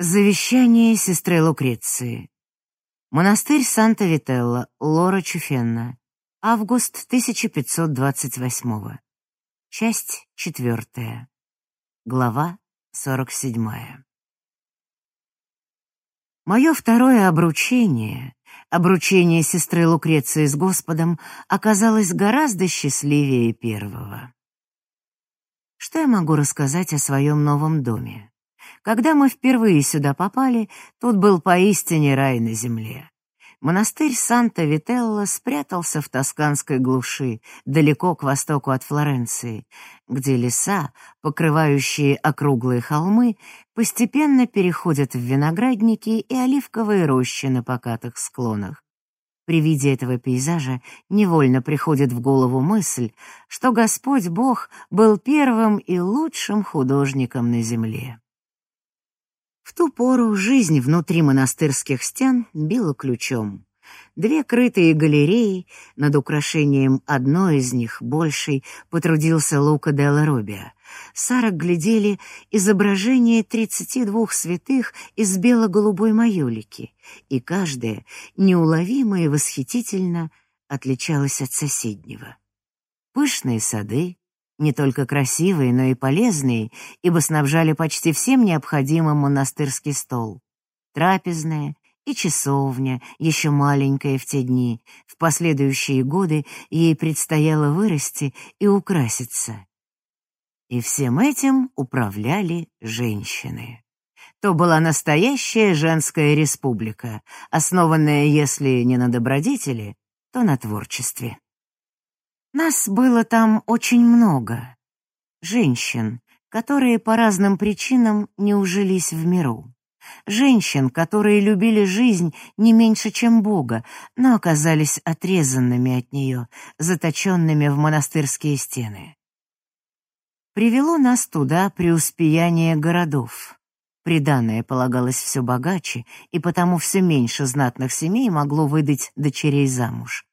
Завещание сестры Лукреции. Монастырь Санта-Вителла, Лора Чуфенна. Август 1528. Часть четвертая. Глава сорок седьмая. Мое второе обручение, обручение сестры Лукреции с Господом, оказалось гораздо счастливее первого. Что я могу рассказать о своем новом доме? Когда мы впервые сюда попали, тут был поистине рай на земле. Монастырь Санта-Вителло спрятался в тосканской глуши, далеко к востоку от Флоренции, где леса, покрывающие округлые холмы, постепенно переходят в виноградники и оливковые рощи на покатых склонах. При виде этого пейзажа невольно приходит в голову мысль, что Господь Бог был первым и лучшим художником на земле. В ту пору жизнь внутри монастырских стен била ключом. Две крытые галереи, над украшением одной из них, большей, потрудился Лука де Робиа. Сарок глядели тридцати двух святых из бело-голубой майолики, и каждая, неуловимо и восхитительно, отличалась от соседнего. Пышные сады, не только красивые, но и полезные, ибо снабжали почти всем необходимым монастырский стол. Трапезная и часовня, еще маленькая в те дни, в последующие годы ей предстояло вырасти и украситься. И всем этим управляли женщины. То была настоящая женская республика, основанная, если не на добродетели, то на творчестве. Нас было там очень много. Женщин, которые по разным причинам не ужились в миру. Женщин, которые любили жизнь не меньше, чем Бога, но оказались отрезанными от нее, заточенными в монастырские стены. Привело нас туда преуспеяние городов. Приданное полагалось все богаче, и потому все меньше знатных семей могло выдать дочерей замуж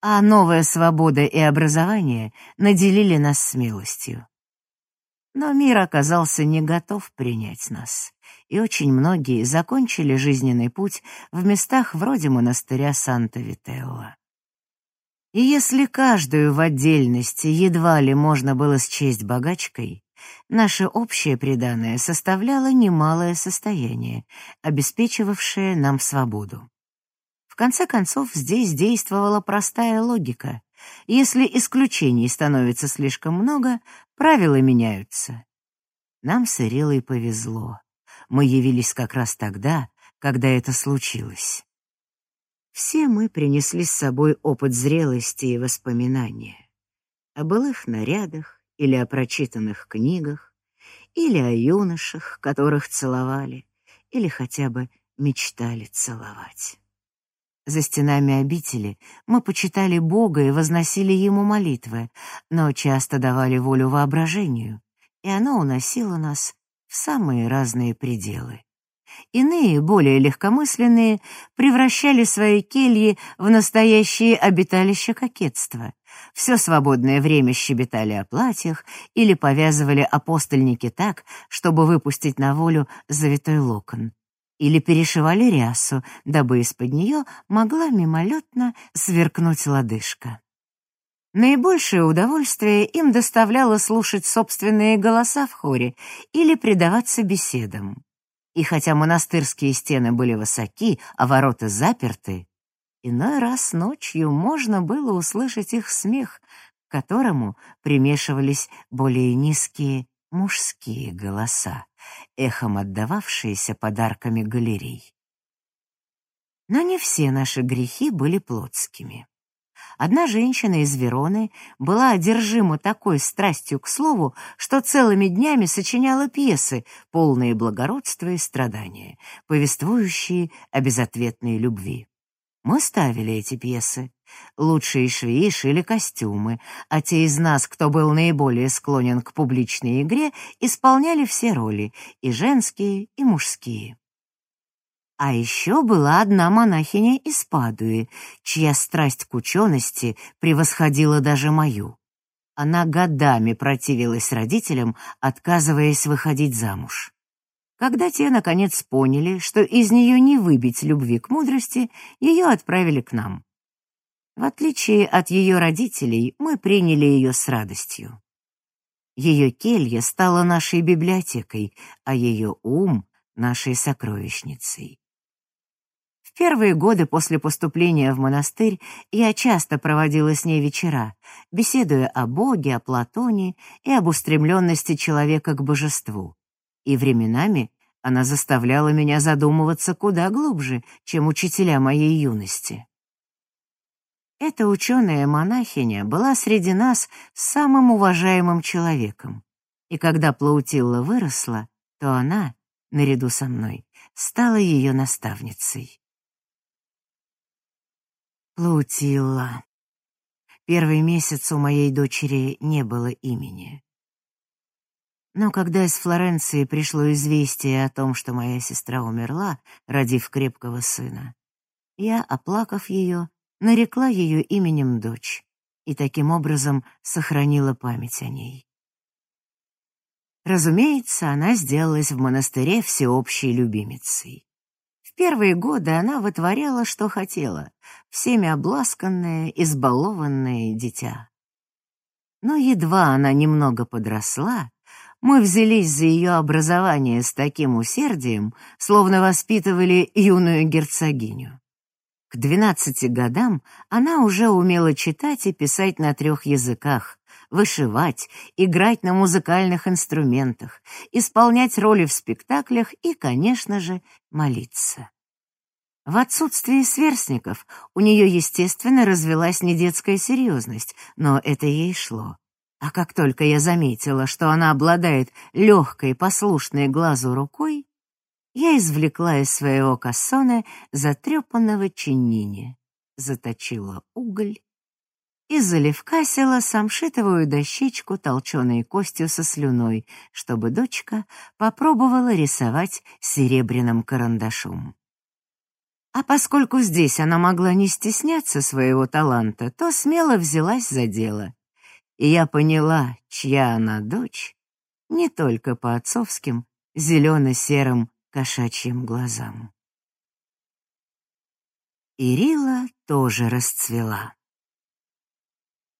а новая свобода и образование наделили нас смелостью. Но мир оказался не готов принять нас, и очень многие закончили жизненный путь в местах вроде монастыря Санта-Вителла. И если каждую в отдельности едва ли можно было счесть богачкой, наше общее преданное составляло немалое состояние, обеспечивавшее нам свободу конце концов, здесь действовала простая логика. Если исключений становится слишком много, правила меняются. Нам с Ирилой повезло. Мы явились как раз тогда, когда это случилось. Все мы принесли с собой опыт зрелости и воспоминания. О былых нарядах или о прочитанных книгах, или о юношах, которых целовали, или хотя бы мечтали целовать. За стенами обители мы почитали Бога и возносили Ему молитвы, но часто давали волю воображению, и оно уносило нас в самые разные пределы. Иные, более легкомысленные, превращали свои кельи в настоящие обиталища кокетства. Все свободное время щебетали о платьях или повязывали апостольники так, чтобы выпустить на волю завитой локон или перешивали рясу, дабы из-под нее могла мимолетно сверкнуть лодыжка. Наибольшее удовольствие им доставляло слушать собственные голоса в хоре или предаваться беседам. И хотя монастырские стены были высоки, а ворота заперты, иной раз ночью можно было услышать их смех, к которому примешивались более низкие мужские голоса эхом отдававшиеся подарками галерей. Но не все наши грехи были плотскими. Одна женщина из Вероны была одержима такой страстью к слову, что целыми днями сочиняла пьесы, полные благородства и страдания, повествующие о безответной любви. Мы ставили эти пьесы. Лучшие швеи шили костюмы, а те из нас, кто был наиболее склонен к публичной игре, исполняли все роли, и женские, и мужские. А еще была одна монахиня из Падуи, чья страсть к учености превосходила даже мою. Она годами противилась родителям, отказываясь выходить замуж. Когда те, наконец, поняли, что из нее не выбить любви к мудрости, ее отправили к нам. В отличие от ее родителей, мы приняли ее с радостью. Ее келья стала нашей библиотекой, а ее ум — нашей сокровищницей. В первые годы после поступления в монастырь я часто проводила с ней вечера, беседуя о Боге, о Платоне и об устремленности человека к божеству. И временами она заставляла меня задумываться куда глубже, чем учителя моей юности. Эта ученая-монахиня была среди нас самым уважаемым человеком. И когда Плаутилла выросла, то она, наряду со мной, стала ее наставницей. Плаутилла. Первый месяц у моей дочери не было имени. Но когда из Флоренции пришло известие о том, что моя сестра умерла, родив крепкого сына, я, оплакав ее, нарекла ее именем дочь и таким образом сохранила память о ней. Разумеется, она сделалась в монастыре всеобщей любимицей. В первые годы она вытворяла, что хотела, всеми обласканное, избалованное дитя. Но едва она немного подросла, мы взялись за ее образование с таким усердием, словно воспитывали юную герцогиню. К двенадцати годам она уже умела читать и писать на трех языках, вышивать, играть на музыкальных инструментах, исполнять роли в спектаклях и, конечно же, молиться. В отсутствии сверстников у нее, естественно, развелась недетская серьезность, но это ей шло. А как только я заметила, что она обладает легкой, послушной глазу рукой, я извлекла из своего кассона затрепанного чинини, заточила уголь и заливкасила самшитовую дощечку толченой костью со слюной, чтобы дочка попробовала рисовать серебряным карандашом. А поскольку здесь она могла не стесняться своего таланта, то смело взялась за дело. И я поняла, чья она дочь, не только по отцовским зелено-серым кошачьим глазам. Ирила тоже расцвела.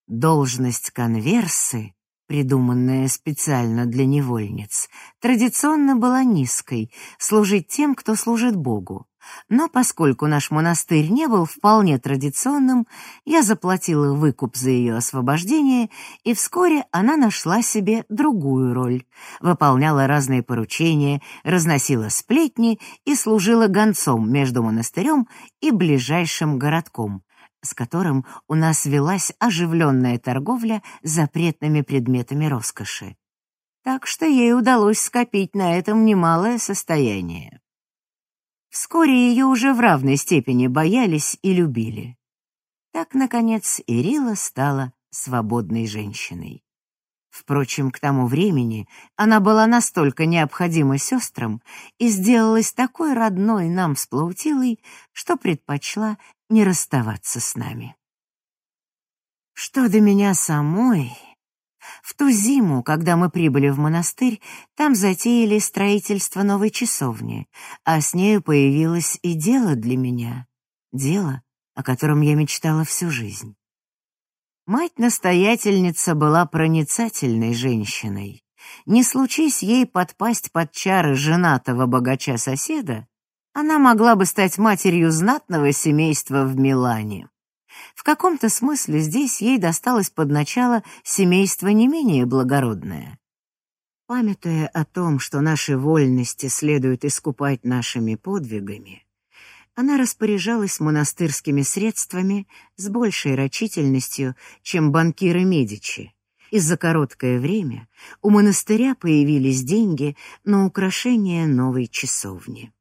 Должность конверсы придуманная специально для невольниц, традиционно была низкой — служить тем, кто служит Богу. Но поскольку наш монастырь не был вполне традиционным, я заплатила выкуп за ее освобождение, и вскоре она нашла себе другую роль. Выполняла разные поручения, разносила сплетни и служила гонцом между монастырем и ближайшим городком, с которым у нас велась оживленная торговля запретными предметами роскоши. Так что ей удалось скопить на этом немалое состояние. Вскоре ее уже в равной степени боялись и любили. Так, наконец, Ирила стала свободной женщиной. Впрочем, к тому времени она была настолько необходима сестрам и сделалась такой родной нам с Плаутилой, что предпочла не расставаться с нами. Что до меня самой... В ту зиму, когда мы прибыли в монастырь, там затеяли строительство новой часовни, а с нею появилось и дело для меня. Дело, о котором я мечтала всю жизнь. Мать-настоятельница была проницательной женщиной. Не случись ей подпасть под чары женатого богача-соседа, она могла бы стать матерью знатного семейства в Милане. В каком-то смысле здесь ей досталось под начало семейство не менее благородное. Памятуя о том, что наши вольности следует искупать нашими подвигами, она распоряжалась монастырскими средствами с большей рачительностью, чем банкиры Медичи. И за короткое время у монастыря появились деньги на украшение новой часовни.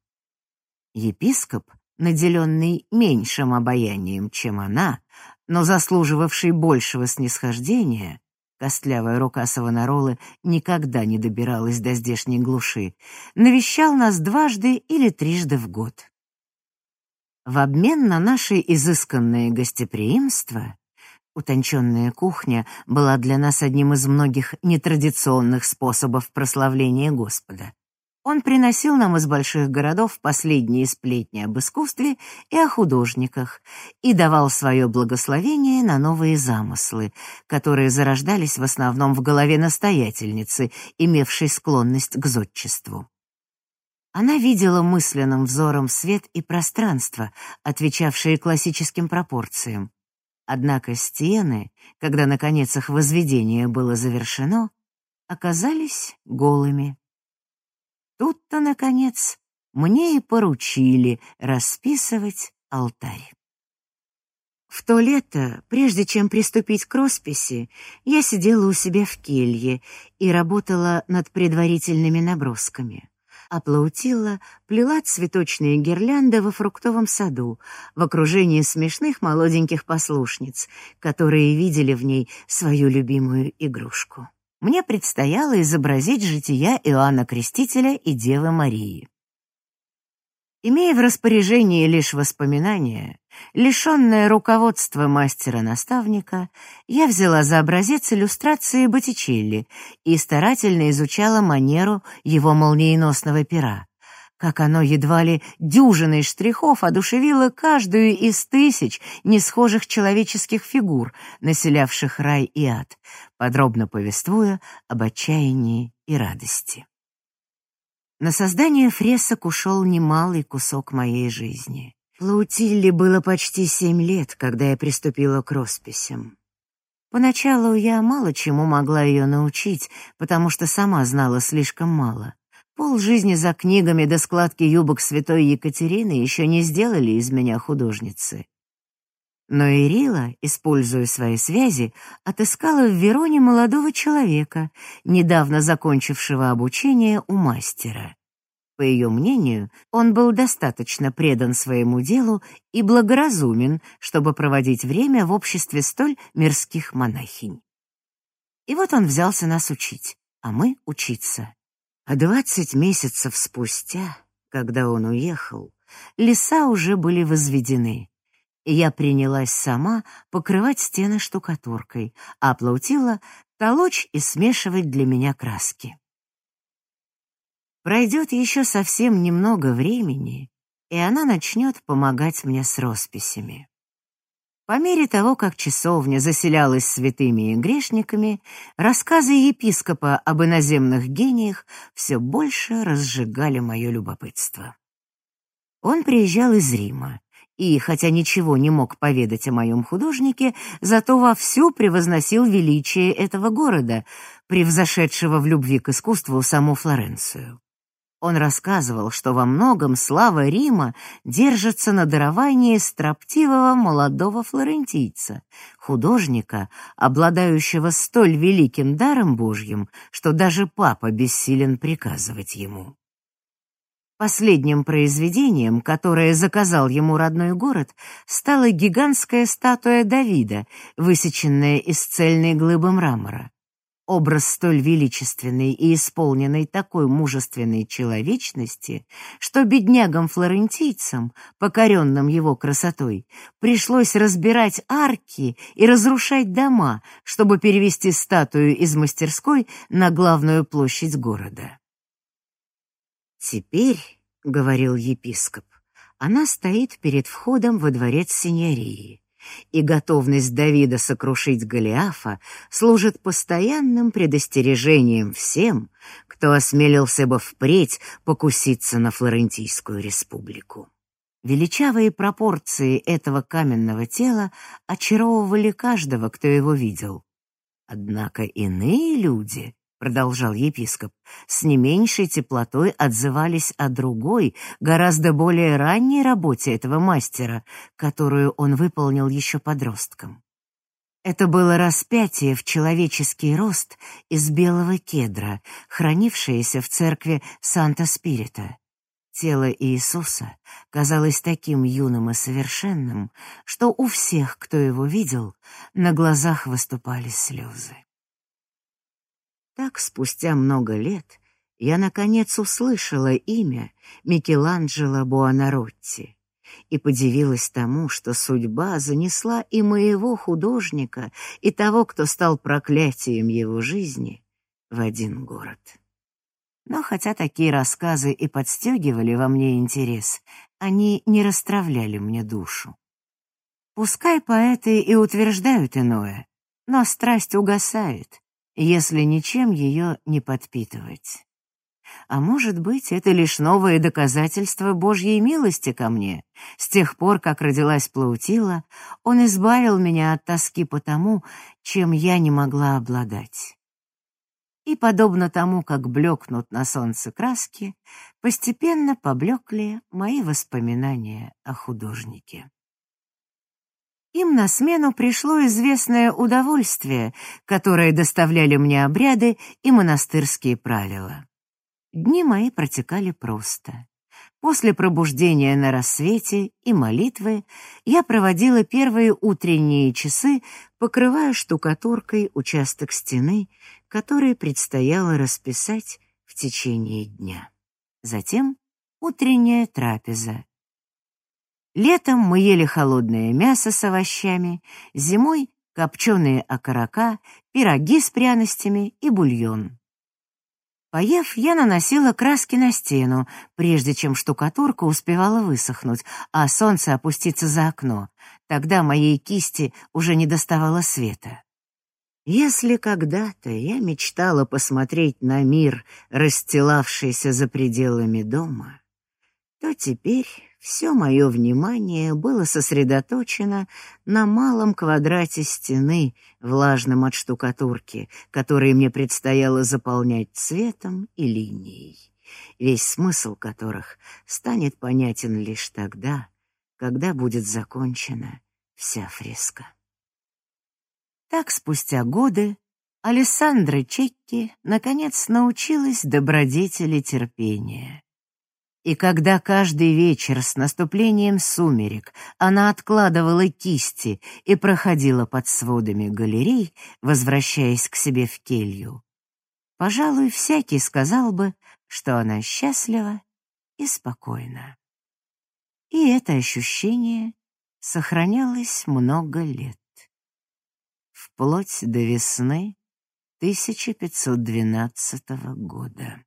Епископ наделенный меньшим обаянием, чем она, но заслуживавший большего снисхождения, костлявая рука Савонаролы никогда не добиралась до здешней глуши, навещал нас дважды или трижды в год. В обмен на наше изысканное гостеприимство утонченная кухня была для нас одним из многих нетрадиционных способов прославления Господа. Он приносил нам из больших городов последние сплетни об искусстве и о художниках и давал свое благословение на новые замыслы, которые зарождались в основном в голове настоятельницы, имевшей склонность к зодчеству. Она видела мысленным взором свет и пространство, отвечавшие классическим пропорциям. Однако стены, когда, наконец, их возведение было завершено, оказались голыми. Тут-то, наконец, мне и поручили расписывать алтарь. В то лето, прежде чем приступить к росписи, я сидела у себя в келье и работала над предварительными набросками. А Плаутилла плела цветочные гирлянды во фруктовом саду в окружении смешных молоденьких послушниц, которые видели в ней свою любимую игрушку мне предстояло изобразить жития Иоанна Крестителя и Девы Марии. Имея в распоряжении лишь воспоминания, лишенное руководства мастера-наставника, я взяла за образец иллюстрации Боттичелли и старательно изучала манеру его молниеносного пера как оно едва ли дюжиной штрихов одушевило каждую из тысяч несхожих человеческих фигур, населявших рай и ад, подробно повествуя об отчаянии и радости. На создание фресок ушел немалый кусок моей жизни. Плаутилле было почти семь лет, когда я приступила к росписям. Поначалу я мало чему могла ее научить, потому что сама знала слишком мало. Пол жизни за книгами до складки юбок святой Екатерины еще не сделали из меня художницы. Но Ирила, используя свои связи, отыскала в Вероне молодого человека, недавно закончившего обучение у мастера. По ее мнению, он был достаточно предан своему делу и благоразумен, чтобы проводить время в обществе столь мирских монахинь. И вот он взялся нас учить, а мы учиться. А двадцать месяцев спустя, когда он уехал, леса уже были возведены, я принялась сама покрывать стены штукатуркой, а Плаутила толочь и смешивать для меня краски. Пройдет еще совсем немного времени, и она начнет помогать мне с росписями. По мере того, как часовня заселялась святыми и грешниками, рассказы епископа об иноземных гениях все больше разжигали мое любопытство. Он приезжал из Рима, и, хотя ничего не мог поведать о моем художнике, зато вовсю превозносил величие этого города, превзошедшего в любви к искусству саму Флоренцию. Он рассказывал, что во многом слава Рима держится на даровании строптивого молодого флорентийца, художника, обладающего столь великим даром Божьим, что даже папа бессилен приказывать ему. Последним произведением, которое заказал ему родной город, стала гигантская статуя Давида, высеченная из цельной глыбы мрамора. Образ столь величественный и исполненный такой мужественной человечности, что беднягам-флорентийцам, покоренным его красотой, пришлось разбирать арки и разрушать дома, чтобы перевести статую из мастерской на главную площадь города. «Теперь, — говорил епископ, — она стоит перед входом во дворец синьории и готовность Давида сокрушить Голиафа служит постоянным предостережением всем, кто осмелился бы впредь покуситься на Флорентийскую республику. Величавые пропорции этого каменного тела очаровывали каждого, кто его видел. Однако иные люди продолжал епископ, с не меньшей теплотой отзывались о другой, гораздо более ранней работе этого мастера, которую он выполнил еще подростком. Это было распятие в человеческий рост из белого кедра, хранившееся в церкви Санта-Спирита. Тело Иисуса казалось таким юным и совершенным, что у всех, кто его видел, на глазах выступали слезы. Так, спустя много лет, я, наконец, услышала имя Микеланджело Буонаротти и подивилась тому, что судьба занесла и моего художника, и того, кто стал проклятием его жизни, в один город. Но хотя такие рассказы и подстегивали во мне интерес, они не расстравляли мне душу. Пускай поэты и утверждают иное, но страсть угасает, если ничем ее не подпитывать. А может быть, это лишь новое доказательство Божьей милости ко мне. С тех пор, как родилась Плаутила, он избавил меня от тоски по тому, чем я не могла обладать. И, подобно тому, как блекнут на солнце краски, постепенно поблекли мои воспоминания о художнике. Им на смену пришло известное удовольствие, которое доставляли мне обряды и монастырские правила. Дни мои протекали просто. После пробуждения на рассвете и молитвы я проводила первые утренние часы, покрывая штукатуркой участок стены, который предстояло расписать в течение дня. Затем утренняя трапеза. Летом мы ели холодное мясо с овощами, зимой — копченые окорока, пироги с пряностями и бульон. Поев, я наносила краски на стену, прежде чем штукатурка успевала высохнуть, а солнце опуститься за окно. Тогда моей кисти уже не доставало света. Если когда-то я мечтала посмотреть на мир, расстилавшийся за пределами дома, то теперь все мое внимание было сосредоточено на малом квадрате стены, влажном от штукатурки, который мне предстояло заполнять цветом и линией, весь смысл которых станет понятен лишь тогда, когда будет закончена вся фреска. Так спустя годы Алессандра Чекки наконец научилась добродетели терпения. И когда каждый вечер с наступлением сумерек она откладывала кисти и проходила под сводами галерей, возвращаясь к себе в келью, пожалуй, всякий сказал бы, что она счастлива и спокойна. И это ощущение сохранялось много лет. Вплоть до весны 1512 года.